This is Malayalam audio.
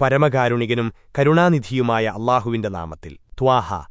പരമകാരുണികനും കരുണാനിധിയുമായ അള്ളാഹുവിന്റെ നാമത്തിൽ. ത്വാഹ